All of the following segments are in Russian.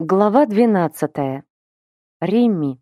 Глава 12. Римми.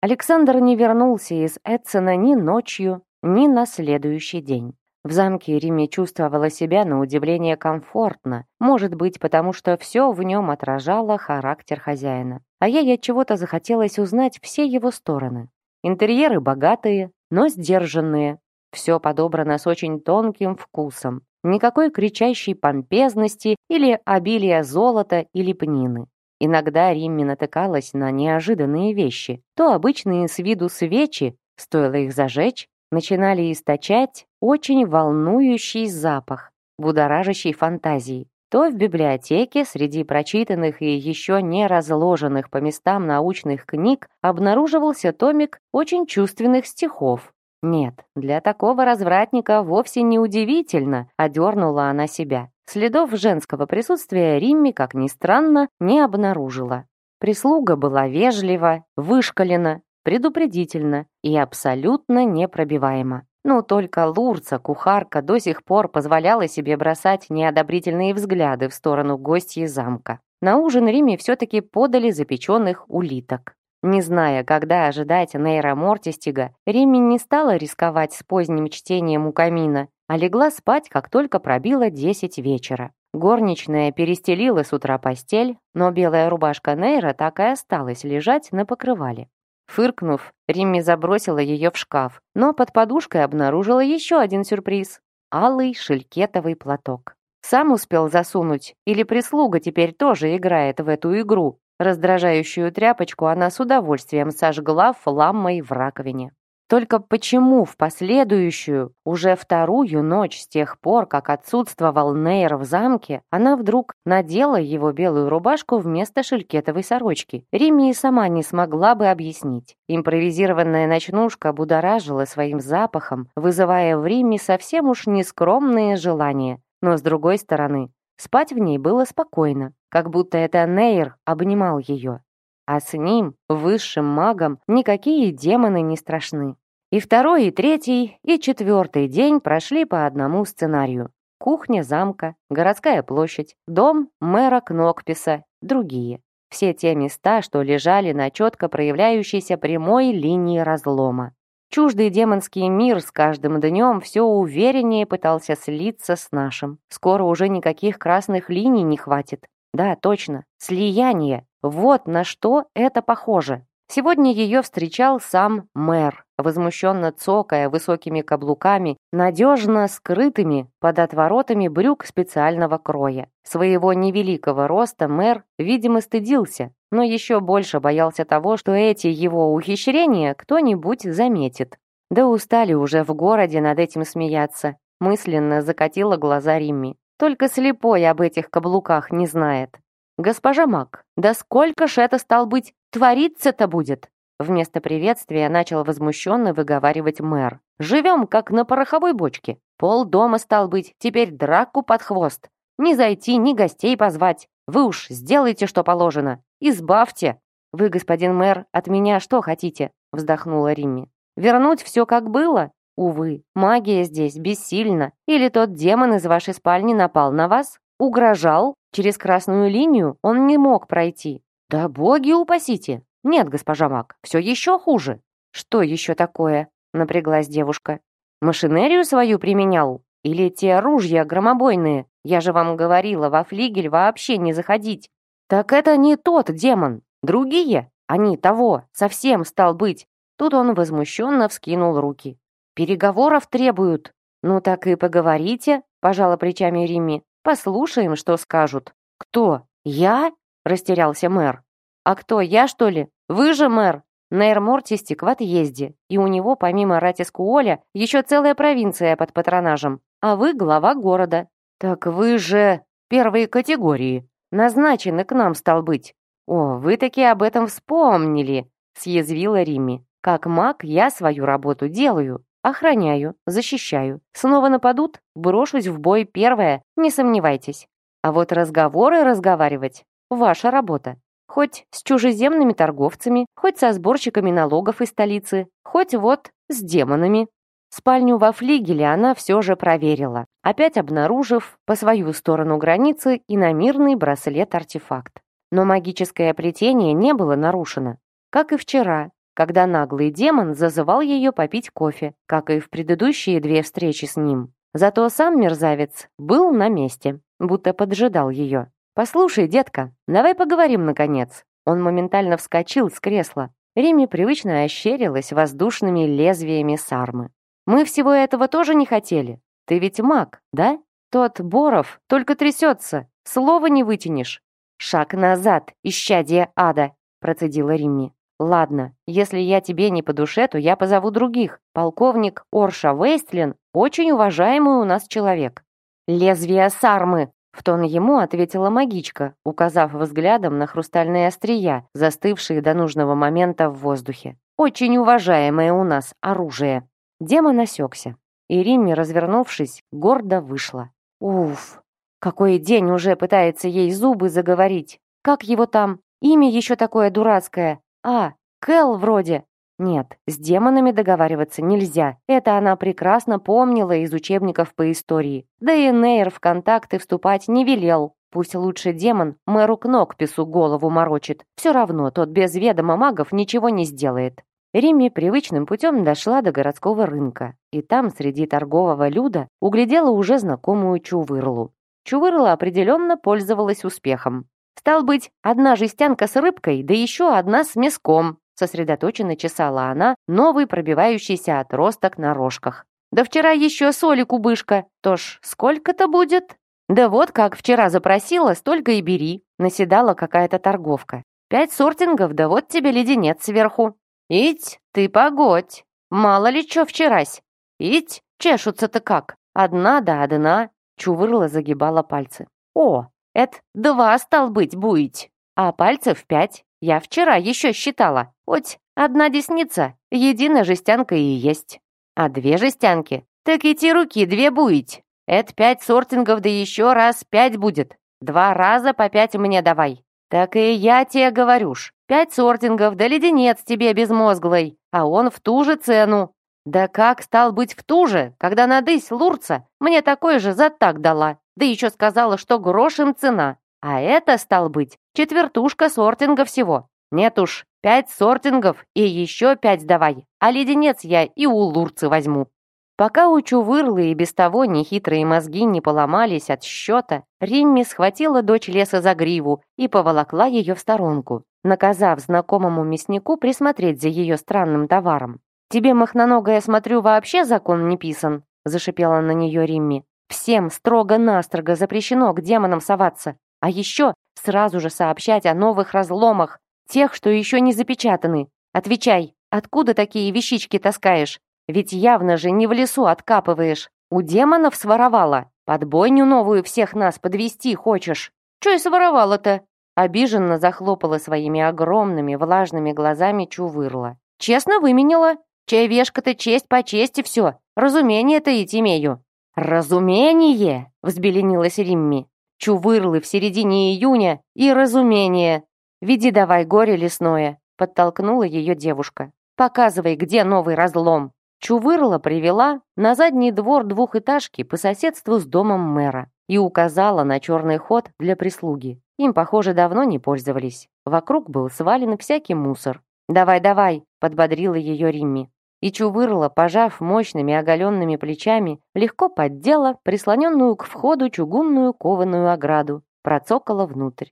Александр не вернулся из Эдсона ни ночью, ни на следующий день. В замке Римми чувствовала себя на удивление комфортно, может быть, потому что все в нем отражало характер хозяина. А ей от чего-то захотелось узнать все его стороны. Интерьеры богатые, но сдержанные. Все подобрано с очень тонким вкусом. Никакой кричащей помпезности или обилия золота или пнины. Иногда Римми натыкалась на неожиданные вещи. То обычные с виду свечи, стоило их зажечь, начинали источать очень волнующий запах, будоражащий фантазии. То в библиотеке среди прочитанных и еще не разложенных по местам научных книг обнаруживался томик очень чувственных стихов. Нет, для такого развратника вовсе не удивительно, одернула она себя. Следов женского присутствия Римми, как ни странно, не обнаружила. Прислуга была вежлива, вышкалена, предупредительна и абсолютно непробиваема. Но только Лурца, кухарка, до сих пор позволяла себе бросать неодобрительные взгляды в сторону гостьи замка. На ужин Риме все-таки подали запеченных улиток. Не зная, когда ожидать Нейра Мортистига, Римми не стала рисковать с поздним чтением у камина а легла спать, как только пробило десять вечера. Горничная перестелила с утра постель, но белая рубашка Нейра так и осталась лежать на покрывале. Фыркнув, Римми забросила ее в шкаф, но под подушкой обнаружила еще один сюрприз — алый шелькетовый платок. Сам успел засунуть, или прислуга теперь тоже играет в эту игру. Раздражающую тряпочку она с удовольствием сожгла фламмой в раковине. Только почему в последующую, уже вторую ночь с тех пор, как отсутствовал Нейр в замке, она вдруг надела его белую рубашку вместо шелькетовой сорочки? Римми сама не смогла бы объяснить. Импровизированная ночнушка будоражила своим запахом, вызывая в Римме совсем уж нескромные желания. Но с другой стороны, спать в ней было спокойно, как будто это Нейр обнимал ее а с ним, высшим магом, никакие демоны не страшны. И второй, и третий, и четвертый день прошли по одному сценарию. Кухня замка, городская площадь, дом мэра Кнокписа, другие. Все те места, что лежали на четко проявляющейся прямой линии разлома. Чуждый демонский мир с каждым днем все увереннее пытался слиться с нашим. Скоро уже никаких красных линий не хватит. Да, точно, слияние. Вот на что это похоже. Сегодня ее встречал сам мэр, возмущенно цокая высокими каблуками, надежно скрытыми под отворотами брюк специального кроя. Своего невеликого роста мэр, видимо, стыдился, но еще больше боялся того, что эти его ухищрения кто-нибудь заметит. Да устали уже в городе над этим смеяться. Мысленно закатила глаза Римми. Только слепой об этих каблуках не знает. «Госпожа Мак, да сколько ж это, стал быть, твориться-то будет?» Вместо приветствия начал возмущенно выговаривать мэр. «Живем, как на пороховой бочке. Пол дома стал быть, теперь драку под хвост. Ни зайти, ни гостей позвать. Вы уж сделайте, что положено. Избавьте!» «Вы, господин мэр, от меня что хотите?» вздохнула Римми. «Вернуть все, как было? Увы, магия здесь бессильна. Или тот демон из вашей спальни напал на вас? Угрожал? Через красную линию он не мог пройти. Да боги упасите! Нет, госпожа Мак, все еще хуже. Что еще такое? Напряглась девушка. Машинерию свою применял? Или те ружья громобойные? Я же вам говорила, во флигель вообще не заходить. Так это не тот демон. Другие? Они того, совсем стал быть. Тут он возмущенно вскинул руки. «Переговоров требуют». «Ну так и поговорите», — пожала плечами Римми. «Послушаем, что скажут». «Кто? Я?» — растерялся мэр. «А кто, я, что ли? Вы же мэр!» Нейр Мортистик в отъезде, и у него, помимо Ратискуоля, еще целая провинция под патронажем. А вы глава города. Так вы же первые категории. Назначены к нам, стал быть. О, вы таки об этом вспомнили, съязвила Римми. Как маг я свою работу делаю. Охраняю, защищаю. Снова нападут? Брошусь в бой первая, не сомневайтесь. А вот разговоры разговаривать — ваша работа. Хоть с чужеземными торговцами, хоть со сборщиками налогов из столицы, хоть вот с демонами. Спальню во флигеле она все же проверила, опять обнаружив по свою сторону границы иномирный браслет-артефакт. Но магическое плетение не было нарушено. Как и вчера, когда наглый демон зазывал ее попить кофе, как и в предыдущие две встречи с ним. Зато сам мерзавец был на месте, будто поджидал ее. «Послушай, детка, давай поговорим, наконец». Он моментально вскочил с кресла. Риме привычно ощерилась воздушными лезвиями сармы. «Мы всего этого тоже не хотели. Ты ведь маг, да? Тот Боров только трясется, слова не вытянешь». «Шаг назад, исчадие ада», процедила Римми. «Ладно, если я тебе не по душе, то я позову других. Полковник Орша Вейстлин — очень уважаемый у нас человек». «Лезвие сармы!» В тон ему ответила магичка, указав взглядом на хрустальные острия, застывшие до нужного момента в воздухе. «Очень уважаемое у нас оружие». Демон осекся, и Римми, развернувшись, гордо вышла. «Уф, какой день уже пытается ей зубы заговорить! Как его там? Имя еще такое дурацкое. А, Кэл вроде. Нет, с демонами договариваться нельзя. Это она прекрасно помнила из учебников по истории. Да и Нейр в контакты вступать не велел. Пусть лучше демон мэру Кнокпису голову морочит. Все равно тот без ведома магов ничего не сделает. Римми привычным путем дошла до городского рынка, и там, среди торгового люда, углядела уже знакомую Чувырлу. Чувырла определенно пользовалась успехом. Стал быть, одна жестянка с рыбкой, да еще одна с мяском. Сосредоточенно чесала она новый пробивающийся отросток на рожках. Да вчера еще соли кубышка. То ж, сколько-то будет? Да вот как вчера запросила, столько и бери. Наседала какая-то торговка. Пять сортингов, да вот тебе леденец сверху. Ить, ты погодь. Мало ли чё вчерась. Ить, чешутся-то как. Одна да одна. Чувырла загибала пальцы. О, это два, стал быть, будет. А пальцев пять. Я вчера еще считала. Хоть одна десница, единая жестянка и есть. А две жестянки? Так эти руки две будет. Это пять сортингов, да еще раз пять будет. Два раза по пять мне давай. Так и я тебе говорюш. Пять сортингов, да леденец тебе безмозглый. А он в ту же цену. Да как стал быть в ту же, когда надысь лурца мне такой же за так дала? Да еще сказала, что грош им цена. А это, стал быть, четвертушка сортинга всего. Нет уж, пять сортингов и еще пять давай. А леденец я и у лурцы возьму. Пока у Чувырлы и без того нехитрые мозги не поломались от счета, Римми схватила дочь леса за гриву и поволокла ее в сторонку, наказав знакомому мяснику присмотреть за ее странным товаром. «Тебе, махноногая, смотрю, вообще закон не писан», зашипела на нее Римми. Всем строго-настрого запрещено к демонам соваться. А еще сразу же сообщать о новых разломах, тех, что еще не запечатаны. Отвечай, откуда такие вещички таскаешь? Ведь явно же не в лесу откапываешь. У демонов своровала. Под бойню новую всех нас подвести хочешь. Че и своровала-то? Обиженно захлопала своими огромными влажными глазами Чувырла. Честно выменила. Чай вешка-то честь по чести все. Разумение-то и имею. «Разумение!» — взбеленилась Римми. «Чувырлы в середине июня и разумение! Веди давай горе лесное!» — подтолкнула ее девушка. «Показывай, где новый разлом!» Чувырла привела на задний двор двухэтажки по соседству с домом мэра и указала на черный ход для прислуги. Им, похоже, давно не пользовались. Вокруг был свален всякий мусор. «Давай, давай!» — подбодрила ее Римми и Чувырла, пожав мощными оголенными плечами, легко поддела прислоненную к входу чугунную кованую ограду, процокала внутрь.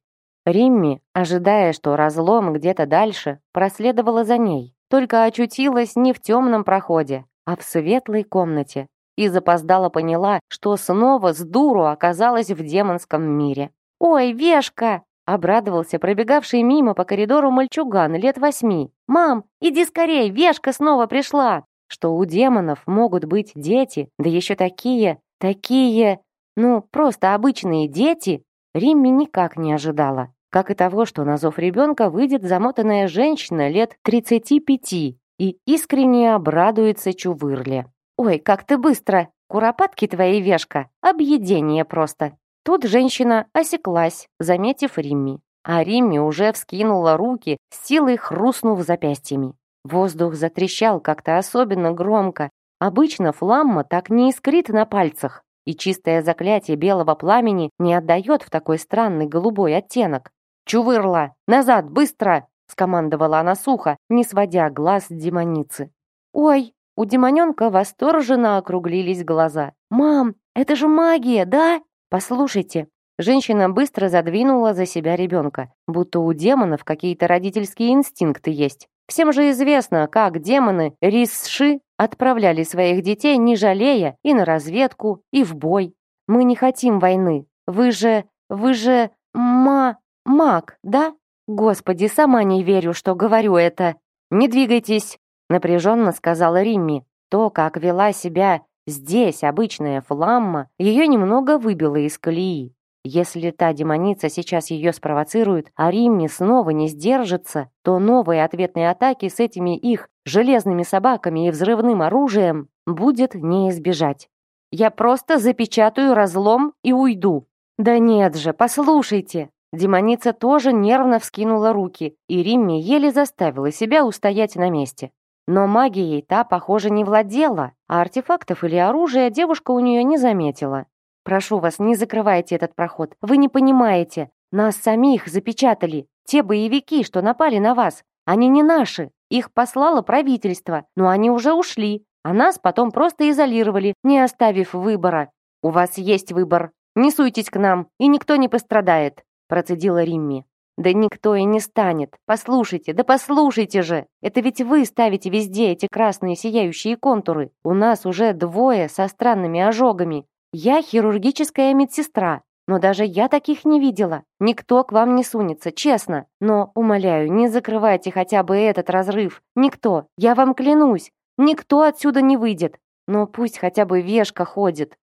Римми, ожидая, что разлом где-то дальше, проследовала за ней, только очутилась не в темном проходе, а в светлой комнате, и запоздала поняла, что снова с дуру оказалась в демонском мире. «Ой, Вешка!» Обрадовался пробегавший мимо по коридору мальчуган лет восьми. «Мам, иди скорей, Вешка снова пришла!» Что у демонов могут быть дети, да еще такие, такие, ну, просто обычные дети, Римми никак не ожидала. Как и того, что на зов ребенка выйдет замотанная женщина лет 35 и искренне обрадуется Чувырле. «Ой, как ты быстро! Куропатки твои, Вешка! Объедение просто!» Тут женщина осеклась, заметив Римми. А Римми уже вскинула руки, силой хрустнув запястьями. Воздух затрещал как-то особенно громко. Обычно фламма так не искрит на пальцах, и чистое заклятие белого пламени не отдает в такой странный голубой оттенок. «Чувырла! Назад, быстро!» скомандовала она сухо, не сводя глаз демоницы. «Ой!» У демоненка восторженно округлились глаза. «Мам, это же магия, да? Послушайте!» Женщина быстро задвинула за себя ребенка, будто у демонов какие-то родительские инстинкты есть. Всем же известно, как демоны Рисши отправляли своих детей, не жалея, и на разведку, и в бой. Мы не хотим войны. Вы же... вы же... ма... маг, да? Господи, сама не верю, что говорю это. Не двигайтесь, напряженно сказала Римми. То, как вела себя здесь обычная фламма, ее немного выбило из колеи. Если та демоница сейчас ее спровоцирует, а Римми снова не сдержится, то новые ответные атаки с этими их железными собаками и взрывным оружием будет не избежать. Я просто запечатаю разлом и уйду. Да нет же, послушайте. Демоница тоже нервно вскинула руки, и Римми еле заставила себя устоять на месте. Но магией та, похоже, не владела, а артефактов или оружия девушка у нее не заметила. Прошу вас, не закрывайте этот проход. Вы не понимаете. Нас самих запечатали. Те боевики, что напали на вас. Они не наши. Их послало правительство, но они уже ушли. А нас потом просто изолировали, не оставив выбора. У вас есть выбор. Не суйтесь к нам, и никто не пострадает», процедила Римми. «Да никто и не станет. Послушайте, да послушайте же! Это ведь вы ставите везде эти красные сияющие контуры. У нас уже двое со странными ожогами. Я хирургическая медсестра, но даже я таких не видела. Никто к вам не сунется, честно. Но, умоляю, не закрывайте хотя бы этот разрыв. Никто, я вам клянусь, никто отсюда не выйдет. Но пусть хотя бы вешка ходит».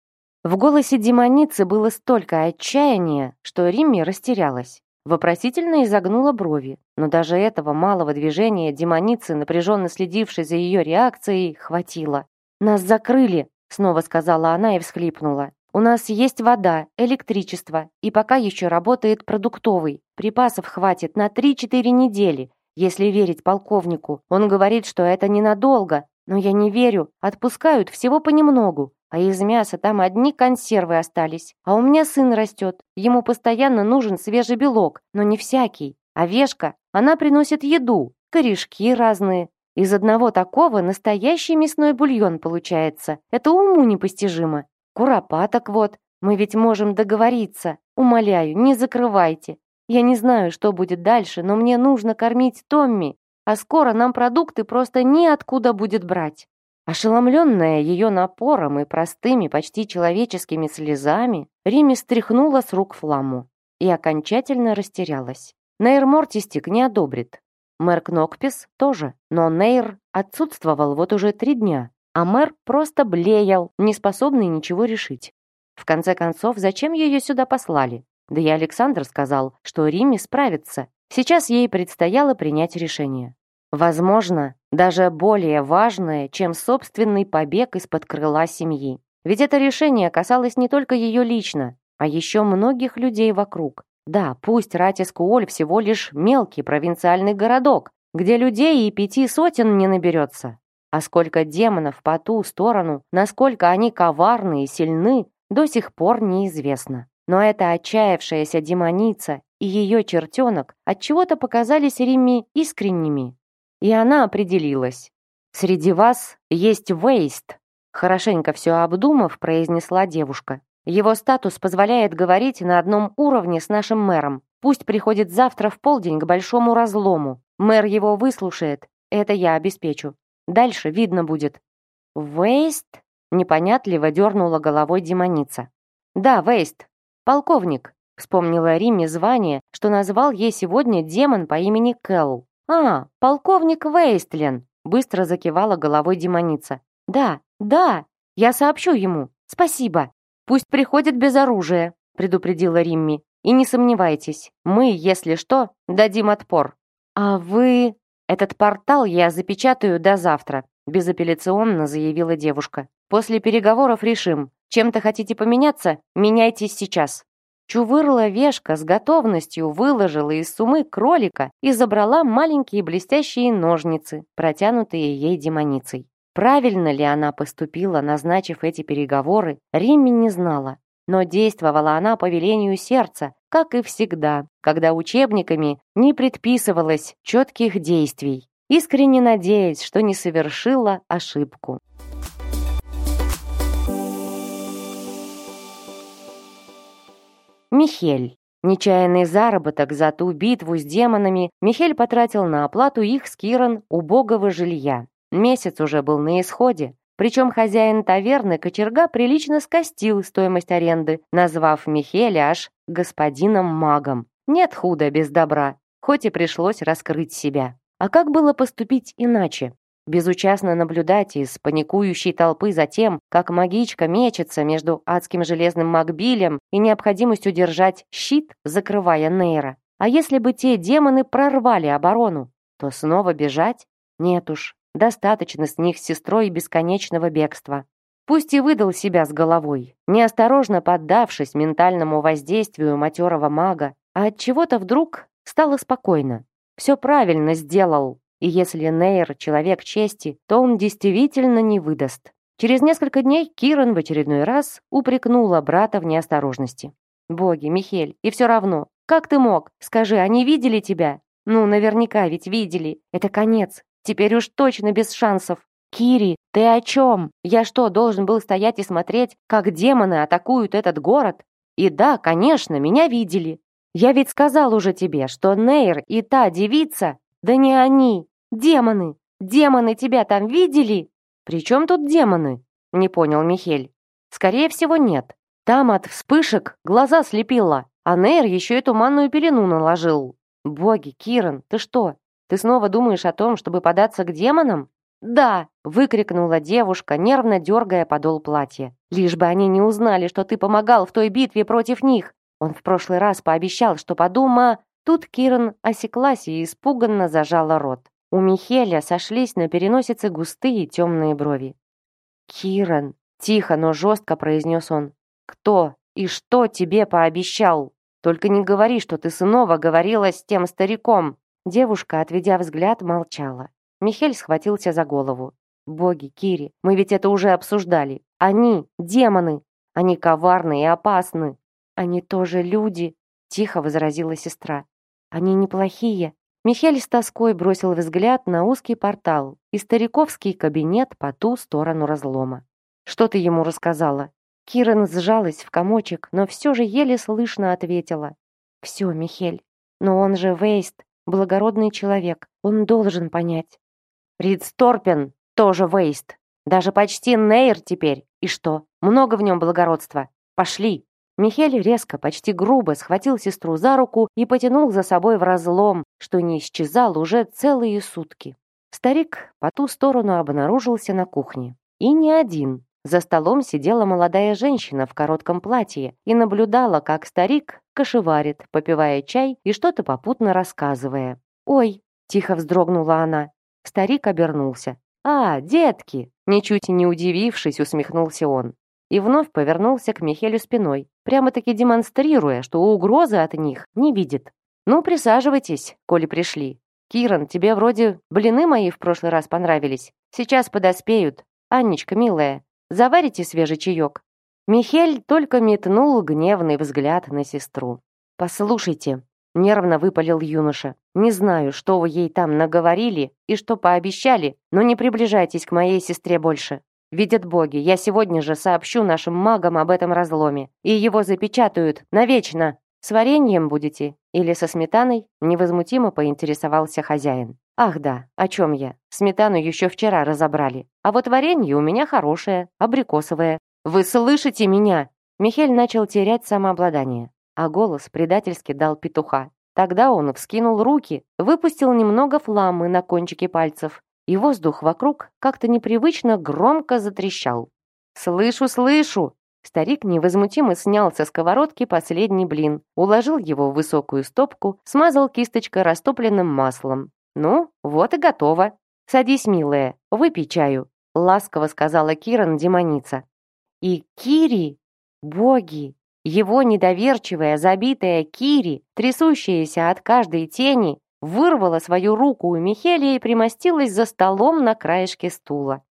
В голосе демоницы было столько отчаяния, что Римми растерялась. Вопросительно изогнула брови, но даже этого малого движения демоницы, напряженно следившей за ее реакцией, хватило. «Нас закрыли!» Снова сказала она и всхлипнула. «У нас есть вода, электричество, и пока еще работает продуктовый. Припасов хватит на 3-4 недели, если верить полковнику. Он говорит, что это ненадолго, но я не верю. Отпускают всего понемногу. А из мяса там одни консервы остались. А у меня сын растет. Ему постоянно нужен свежий белок, но не всякий. А Вешка, она приносит еду, корешки разные, из одного такого настоящий мясной бульон получается. Это уму непостижимо. Куропаток вот. Мы ведь можем договориться. Умоляю, не закрывайте. Я не знаю, что будет дальше, но мне нужно кормить Томми, а скоро нам продукты просто неоткуда будет брать. Ошеломленная ее напором и простыми, почти человеческими слезами, Риме стряхнула с рук фламу и окончательно растерялась. Нейр Мортистик не одобрит. Мэр Кнокпис тоже, но Нейр отсутствовал вот уже три дня, а мэр просто блеял, не способный ничего решить. В конце концов, зачем ее сюда послали? Да и Александр сказал, что Риме справится. Сейчас ей предстояло принять решение. Возможно, даже более важное, чем собственный побег из-под крыла семьи. Ведь это решение касалось не только ее лично, а еще многих людей вокруг. Да, пусть Ратискуоль всего лишь мелкий провинциальный городок, где людей и пяти сотен не наберется. А сколько демонов по ту сторону, насколько они коварны и сильны, до сих пор неизвестно. Но эта отчаявшаяся демоница и ее чертенок отчего-то показались Римме искренними. И она определилась. «Среди вас есть Вейст», хорошенько все обдумав, произнесла девушка. Его статус позволяет говорить на одном уровне с нашим мэром. Пусть приходит завтра в полдень к большому разлому. Мэр его выслушает. Это я обеспечу. Дальше видно будет». «Вейст?» — непонятливо дернула головой демоница. «Да, Вейст. Полковник», — вспомнила Риме звание, что назвал ей сегодня демон по имени Келл. «А, полковник Вейстлен», — быстро закивала головой демоница. «Да, да, я сообщу ему. Спасибо». «Пусть приходит без оружия», — предупредила Римми. «И не сомневайтесь, мы, если что, дадим отпор». «А вы...» «Этот портал я запечатаю до завтра», — безапелляционно заявила девушка. «После переговоров решим. Чем-то хотите поменяться? Меняйтесь сейчас». Чувырла Вешка с готовностью выложила из сумы кролика и забрала маленькие блестящие ножницы, протянутые ей демоницей. Правильно ли она поступила, назначив эти переговоры, Римми не знала. но действовала она по велению сердца, как и всегда, когда учебниками не предписывалось четких действий, искренне надеясь, что не совершила ошибку. Михель. Нечаянный заработок за ту битву с демонами Михель потратил на оплату их с Киран убогого жилья. Месяц уже был на исходе, причем хозяин таверны кочерга прилично скостил стоимость аренды, назвав Михеля аж господином-магом. Нет худа без добра, хоть и пришлось раскрыть себя. А как было поступить иначе? Безучастно наблюдать из паникующей толпы за тем, как магичка мечется между адским железным магбилем и необходимостью держать щит, закрывая Нейра. А если бы те демоны прорвали оборону, то снова бежать? Нет уж, достаточно с них с сестрой бесконечного бегства. Пусть и выдал себя с головой, неосторожно поддавшись ментальному воздействию матерого мага, а от чего-то вдруг стало спокойно. Все правильно сделал, и если Нейр — человек чести, то он действительно не выдаст. Через несколько дней Киран в очередной раз упрекнула брата в неосторожности. «Боги, Михель, и все равно. Как ты мог? Скажи, они видели тебя?» «Ну, наверняка ведь видели. Это конец. Теперь уж точно без шансов. Кири, ты о чем? Я что, должен был стоять и смотреть, как демоны атакуют этот город? И да, конечно, меня видели. Я ведь сказал уже тебе, что Нейр и та девица, да не они, Демоны! Демоны тебя там видели?» «При чем тут демоны?» — не понял Михель. «Скорее всего, нет. Там от вспышек глаза слепило, а Нейр еще и туманную пелену наложил. Боги, Киран, ты что? Ты снова думаешь о том, чтобы податься к демонам?» «Да!» — выкрикнула девушка, нервно дергая подол платья. «Лишь бы они не узнали, что ты помогал в той битве против них. Он в прошлый раз пообещал, что подума...» Тут Киран осеклась и испуганно зажала рот. У Михеля сошлись на переносице густые темные брови. «Киран!» — тихо, но жестко произнес он. «Кто и что тебе пообещал? Только не говори, что ты снова говорила с тем стариком!» Девушка, отведя взгляд, молчала. Михель схватился за голову. «Боги, Кири, мы ведь это уже обсуждали. Они — демоны. Они коварны и опасны. Они тоже люди», — тихо возразила сестра. «Они неплохие, Михель с тоской бросил взгляд на узкий портал и стариковский кабинет по ту сторону разлома. «Что ты ему рассказала?» Киран сжалась в комочек, но все же еле слышно ответила. «Все, Михель. Но он же Вейст, благородный человек. Он должен понять». «Рид Сторпен тоже Вейст. Даже почти Нейр теперь. И что, много в нем благородства? Пошли!» Михель резко, почти грубо схватил сестру за руку и потянул за собой в разлом, что не исчезал уже целые сутки. Старик по ту сторону обнаружился на кухне. И не один. За столом сидела молодая женщина в коротком платье и наблюдала, как старик кошеварит, попивая чай и что-то попутно рассказывая. «Ой!» — тихо вздрогнула она. Старик обернулся. «А, детки!» Ничуть не удивившись, усмехнулся он и вновь повернулся к Михелю спиной, прямо-таки демонстрируя, что угрозы от них не видит. «Ну, присаживайтесь, коли пришли. Киран, тебе вроде блины мои в прошлый раз понравились. Сейчас подоспеют. Анничка, милая, заварите свежий чаек». Михель только метнул гневный взгляд на сестру. «Послушайте», — нервно выпалил юноша, «не знаю, что вы ей там наговорили и что пообещали, но не приближайтесь к моей сестре больше. Видят боги, я сегодня же сообщу нашим магам об этом разломе, и его запечатают навечно. С вареньем будете? Или со сметаной?» Невозмутимо поинтересовался хозяин. «Ах да, о чем я? Сметану еще вчера разобрали. А вот варенье у меня хорошее, абрикосовое. Вы слышите меня?» Михель начал терять самообладание, а голос предательски дал петуха. Тогда он вскинул руки, выпустил немного фламы на кончике пальцев и воздух вокруг как-то непривычно громко затрещал. «Слышу, слышу!» Старик невозмутимо снял со сковородки последний блин, уложил его в высокую стопку, смазал кисточкой растопленным маслом. «Ну, вот и готово. Садись, милая, выпей чаю», — ласково сказала Киран демоница. И Кири, боги, его недоверчивая, забитая Кири, трясущаяся от каждой тени, вырвала свою руку у Михелия и примостилась за столом на краешке стула.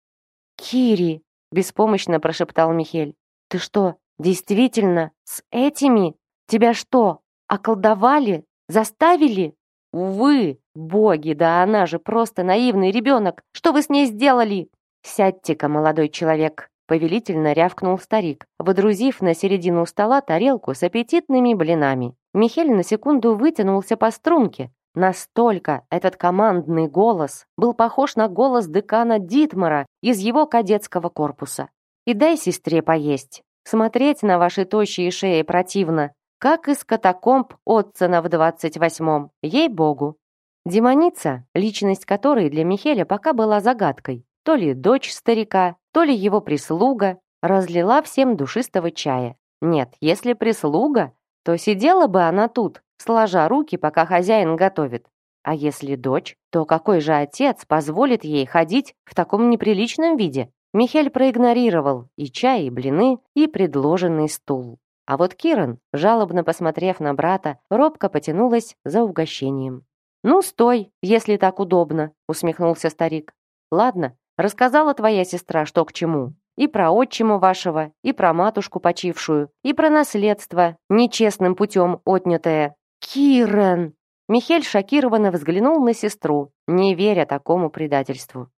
«Кири!» — беспомощно прошептал Михель. «Ты что, Действительно, с этими? Тебя что, околдовали? Заставили? Увы, боги, да она же просто наивный ребенок. Что вы с ней сделали? Сядьте-ка, молодой человек, повелительно рявкнул старик, водрузив на середину стола тарелку с аппетитными блинами. Михель на секунду вытянулся по струнке. Настолько этот командный голос был похож на голос декана Дитмара из его кадетского корпуса. «И дай сестре поесть. Смотреть на ваши тощие шеи противно, как из катакомб Отцена в двадцать восьмом, ей-богу». Демоница, личность которой для Михеля пока была загадкой, то ли дочь старика, то ли его прислуга, разлила всем душистого чая. Нет, если прислуга, то сидела бы она тут, сложа руки, пока хозяин готовит. А если дочь, то какой же отец позволит ей ходить в таком неприличном виде? Михель проигнорировал и чай, и блины, и предложенный стул. А вот Киран, жалобно посмотрев на брата, робко потянулась за угощением. «Ну, стой, если так удобно», — усмехнулся старик. «Ладно, рассказала твоя сестра, что к чему. И про отчима вашего, и про матушку почившую, и про наследство, нечестным путем отнятое. Кирен!» Михель шокированно взглянул на сестру, не веря такому предательству.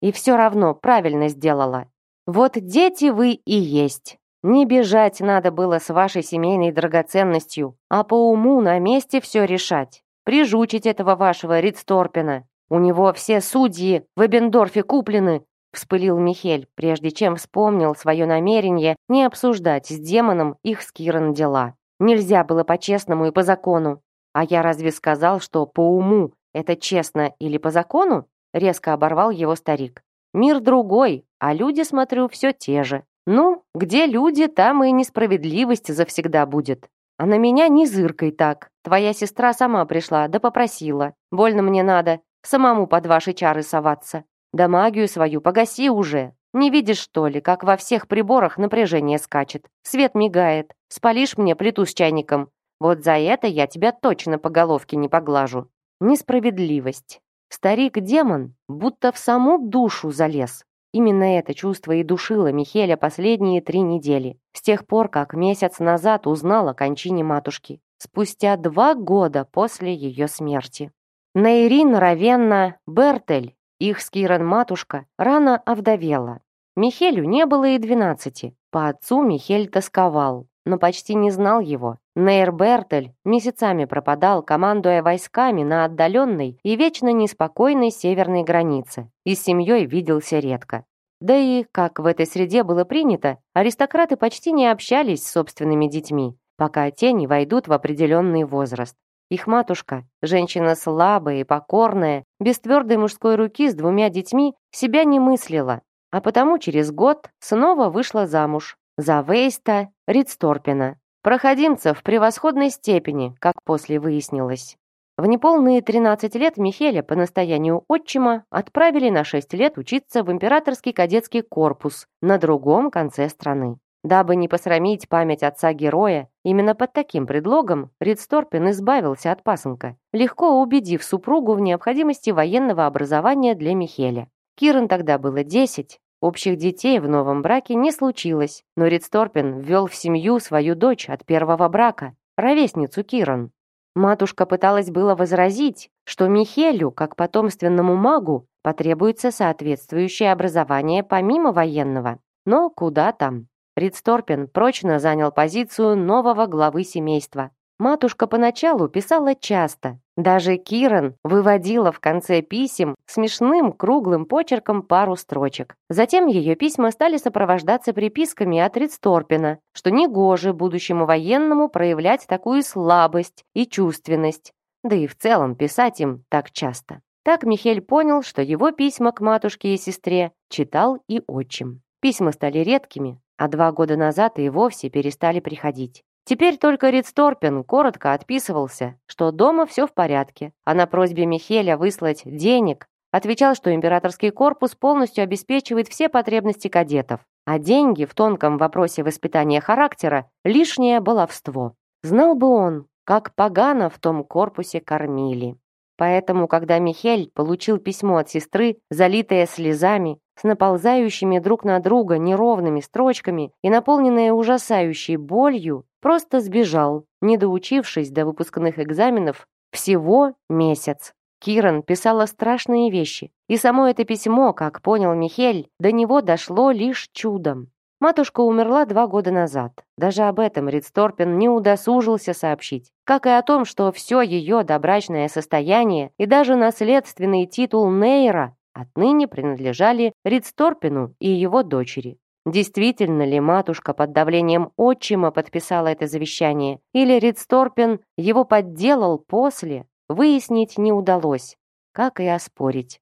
И все равно правильно сделала. Вот дети вы и есть. Не бежать надо было с вашей семейной драгоценностью, а по уму на месте все решать. Прижучить этого вашего Ридсторпена. У него все судьи в Эбендорфе куплены, вспылил Михель, прежде чем вспомнил свое намерение не обсуждать с демоном их с Киран дела. Нельзя было по-честному и по закону. А я разве сказал, что по уму это честно или по закону? Резко оборвал его старик. Мир другой, а люди, смотрю, все те же. Ну, где люди, там и несправедливость завсегда будет. А на меня не зыркой так. Твоя сестра сама пришла, да попросила. Больно мне надо, самому под ваши чары соваться. Да магию свою погаси уже. Не видишь, что ли, как во всех приборах напряжение скачет? Свет мигает. Спалишь мне плиту с чайником. Вот за это я тебя точно по головке не поглажу. Несправедливость. Старик-демон будто в саму душу залез. Именно это чувство и душило Михеля последние три недели, с тех пор, как месяц назад узнал о кончине матушки, спустя два года после ее смерти. Нейрин Равенна Бертель, их с Киран матушка, рано овдовела. Михелю не было и двенадцати. По отцу Михель тосковал, но почти не знал его. Нейр Бертель месяцами пропадал, командуя войсками на отдаленной и вечно неспокойной северной границе, и с семьей виделся редко. Да и, как в этой среде было принято, аристократы почти не общались с собственными детьми, пока те не войдут в определенный возраст. Их матушка, женщина слабая и покорная, без твердой мужской руки с двумя детьми, себя не мыслила, а потому через год снова вышла замуж за Вейста Ридсторпена, проходимца в превосходной степени, как после выяснилось. В неполные 13 лет Михеля по настоянию отчима отправили на 6 лет учиться в императорский кадетский корпус на другом конце страны. Дабы не посрамить память отца-героя, именно под таким предлогом Ридсторпен избавился от пасынка, легко убедив супругу в необходимости военного образования для Михеля. Киран тогда было 10, Общих детей в новом браке не случилось, но Ридсторпен ввел в семью свою дочь от первого брака, ровесницу Киран. Матушка пыталась было возразить, что Михелю, как потомственному магу, потребуется соответствующее образование помимо военного. Но куда там? Ридсторпен прочно занял позицию нового главы семейства, Матушка поначалу писала часто. Даже Киран выводила в конце писем смешным круглым почерком пару строчек. Затем ее письма стали сопровождаться приписками от Ридсторпина, что негоже будущему военному проявлять такую слабость и чувственность, да и в целом писать им так часто. Так Михель понял, что его письма к матушке и сестре читал и отчим. Письма стали редкими, а два года назад и вовсе перестали приходить. Теперь только Ридсторпен коротко отписывался, что дома все в порядке, а на просьбе Михеля выслать денег отвечал, что императорский корпус полностью обеспечивает все потребности кадетов, а деньги в тонком вопросе воспитания характера – лишнее баловство. Знал бы он, как погано в том корпусе кормили. Поэтому, когда Михель получил письмо от сестры, залитое слезами, с наползающими друг на друга неровными строчками и наполненная ужасающей болью, просто сбежал, не доучившись до выпускных экзаменов всего месяц. Киран писала страшные вещи, и само это письмо, как понял Михель, до него дошло лишь чудом. Матушка умерла два года назад. Даже об этом Ридсторпен не удосужился сообщить. Как и о том, что все ее добрачное состояние и даже наследственный титул Нейра отныне принадлежали Ридсторпену и его дочери. Действительно ли матушка под давлением отчима подписала это завещание, или Ридсторпен его подделал после, выяснить не удалось, как и оспорить.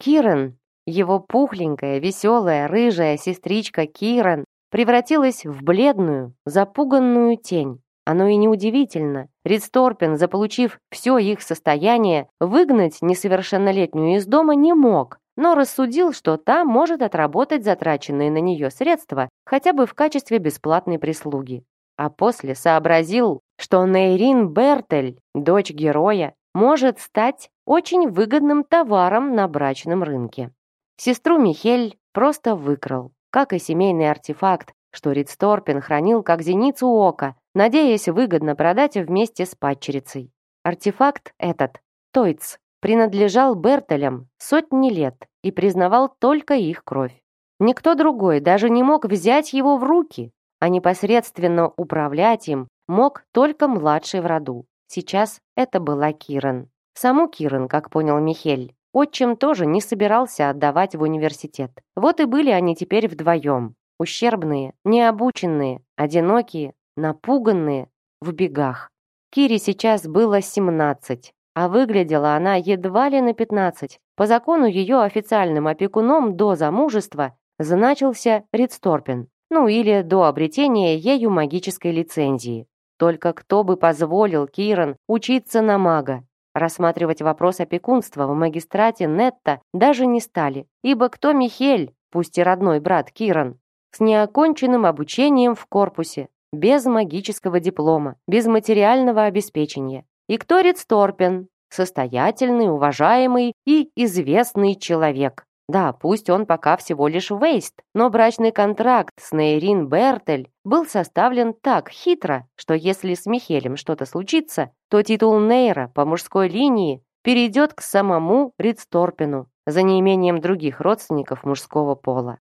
Кирен, его пухленькая, веселая, рыжая сестричка Кирен, превратилась в бледную, запуганную тень. Оно и неудивительно. Ридсторпен, заполучив все их состояние, выгнать несовершеннолетнюю из дома не мог, но рассудил, что та может отработать затраченные на нее средства хотя бы в качестве бесплатной прислуги. А после сообразил, что Нейрин Бертель, дочь героя, может стать очень выгодным товаром на брачном рынке. Сестру Михель просто выкрал, как и семейный артефакт, что Ридсторпен хранил как зеницу ока, надеясь выгодно продать вместе с падчерицей. Артефакт этот, Тойц, принадлежал Бертелям сотни лет и признавал только их кровь. Никто другой даже не мог взять его в руки, а непосредственно управлять им мог только младший в роду. Сейчас это была Киран. Саму Киран, как понял Михель, отчим тоже не собирался отдавать в университет. Вот и были они теперь вдвоем. Ущербные, необученные, одинокие, напуганные, в бегах. Кире сейчас было 17, а выглядела она едва ли на 15. По закону ее официальным опекуном до замужества значился Ридсторпен, ну или до обретения ею магической лицензии. Только кто бы позволил Киран учиться на мага? Рассматривать вопрос опекунства в магистрате Нетта даже не стали, ибо кто Михель, пусть и родной брат Киран, с неоконченным обучением в корпусе, без магического диплома, без материального обеспечения. И кто Ридсторпен? Состоятельный, уважаемый и известный человек. Да, пусть он пока всего лишь Вейст, но брачный контракт с Нейрин Бертель был составлен так хитро, что если с Михелем что-то случится, то титул Нейра по мужской линии перейдет к самому Ридсторпену за неимением других родственников мужского пола.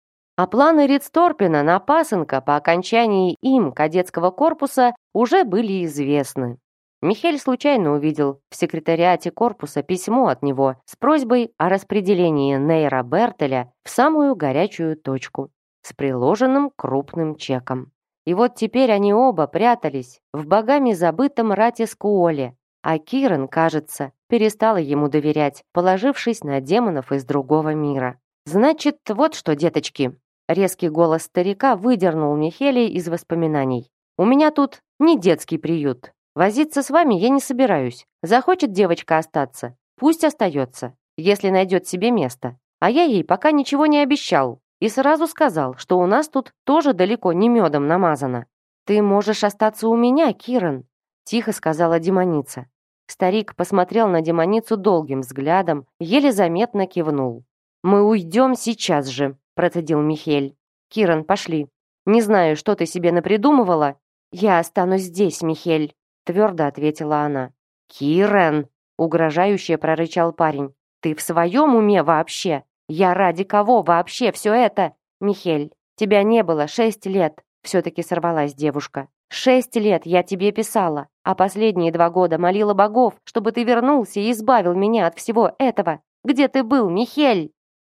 А планы Ридсторпена на пасынка по окончании им кадетского корпуса уже были известны. Михель случайно увидел в секретариате корпуса письмо от него с просьбой о распределении Нейра Бертеля в самую горячую точку с приложенным крупным чеком. И вот теперь они оба прятались в богами забытом Ратискуоле, а Киран, кажется, перестала ему доверять, положившись на демонов из другого мира. «Значит, вот что, деточки!» Резкий голос старика выдернул Михелия из воспоминаний. «У меня тут не детский приют, Возиться с вами я не собираюсь. Захочет девочка остаться, пусть остается, если найдет себе место. А я ей пока ничего не обещал и сразу сказал, что у нас тут тоже далеко не медом намазано. «Ты можешь остаться у меня, Киран», — тихо сказала демоница. Старик посмотрел на демоницу долгим взглядом, еле заметно кивнул. «Мы уйдем сейчас же», — процедил Михель. «Киран, пошли. Не знаю, что ты себе напридумывала. Я останусь здесь, Михель твердо ответила она. «Кирен!» — угрожающе прорычал парень. «Ты в своем уме вообще? Я ради кого вообще все это? Михель, тебя не было шесть лет!» Все-таки сорвалась девушка. «Шесть лет я тебе писала, а последние два года молила богов, чтобы ты вернулся и избавил меня от всего этого. Где ты был, Михель?»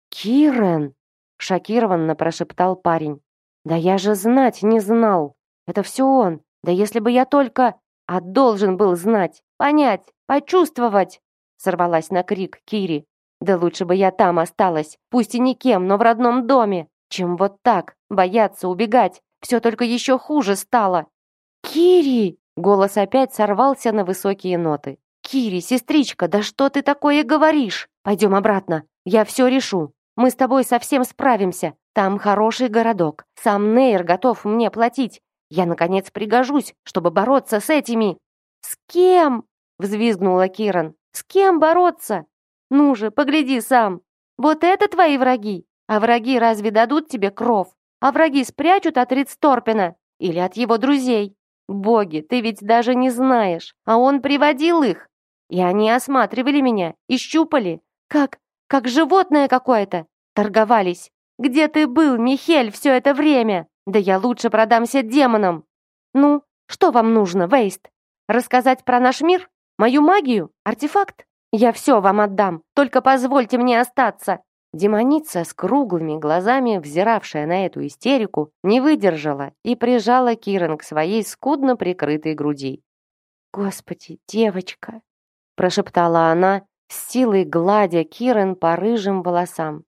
«Кирен!» — шокированно прошептал парень. «Да я же знать не знал. Это все он. Да если бы я только...» А должен был знать, понять, почувствовать!» Сорвалась на крик Кири. «Да лучше бы я там осталась, пусть и никем, но в родном доме, чем вот так, бояться, убегать. Все только еще хуже стало!» «Кири!» Голос опять сорвался на высокие ноты. «Кири, сестричка, да что ты такое говоришь? Пойдем обратно, я все решу. Мы с тобой совсем справимся. Там хороший городок. Сам Нейр готов мне платить. Я, наконец, пригожусь, чтобы бороться с этими...» «С кем?» — взвизгнула Киран. «С кем бороться? Ну же, погляди сам. Вот это твои враги? А враги разве дадут тебе кров? А враги спрячут от Ридсторпена или от его друзей? Боги, ты ведь даже не знаешь, а он приводил их. И они осматривали меня и щупали, как, как животное какое-то. Торговались. Где ты был, Михель, все это время? Да я лучше продамся демонам. Ну, что вам нужно, Вейст? Рассказать про наш мир? Мою магию? Артефакт? Я все вам отдам, только позвольте мне остаться. Демоница с круглыми глазами, взиравшая на эту истерику, не выдержала и прижала Киран к своей скудно прикрытой груди. «Господи, девочка!» – прошептала она, с силой гладя Киран по рыжим волосам.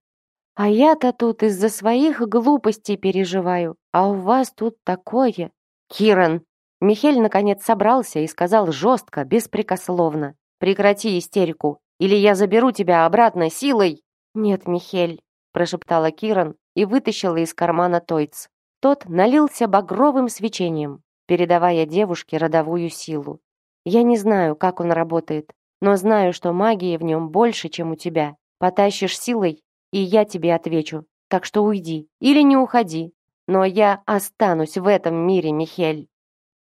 «А я-то тут из-за своих глупостей переживаю, а у вас тут такое...» «Киран!» Михель наконец собрался и сказал жестко, беспрекословно. «Прекрати истерику, или я заберу тебя обратно силой!» «Нет, Михель», – прошептала Киран и вытащила из кармана Тойц. Тот налился багровым свечением, передавая девушке родовую силу. «Я не знаю, как он работает, но знаю, что магии в нем больше, чем у тебя. Потащишь силой, и я тебе отвечу. Так что уйди или не уходи. Но я останусь в этом мире, Михель».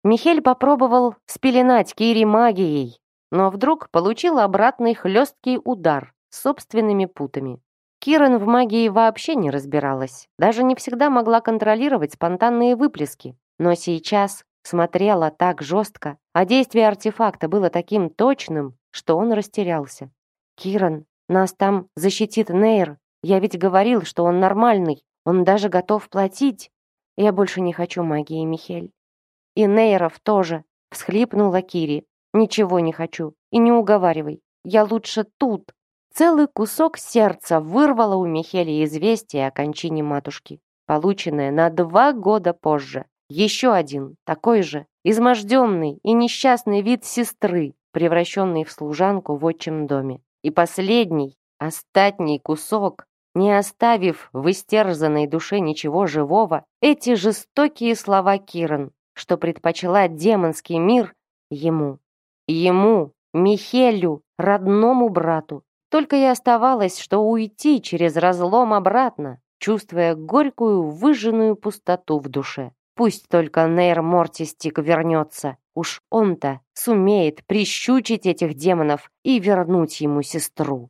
Михель попробовал спеленать Кири магией, но вдруг получил обратный хлесткий удар собственными путами. Киран в магии вообще не разбиралась, даже не всегда могла контролировать спонтанные выплески, но сейчас смотрела так жестко, а действие артефакта было таким точным, что он растерялся. «Киран, нас там защитит Нейр. Я ведь говорил, что он нормальный, он даже готов платить. Я больше не хочу магии, Михель». «И Нейров тоже», — всхлипнула Кири. «Ничего не хочу. И не уговаривай. Я лучше тут». Целый кусок сердца вырвало у Михели известие о кончине матушки, полученное на два года позже. Еще один, такой же, изможденный и несчастный вид сестры, превращенный в служанку в отчим доме. И последний, остатний кусок, не оставив в истерзанной душе ничего живого, эти жестокие слова Киран, что предпочла демонский мир ему. Ему, Михелю, родному брату, только и оставалось, что уйти через разлом обратно, чувствуя горькую выжженную пустоту в душе. Пусть только Нейр Мортистик вернется. Уж он-то сумеет прищучить этих демонов и вернуть ему сестру.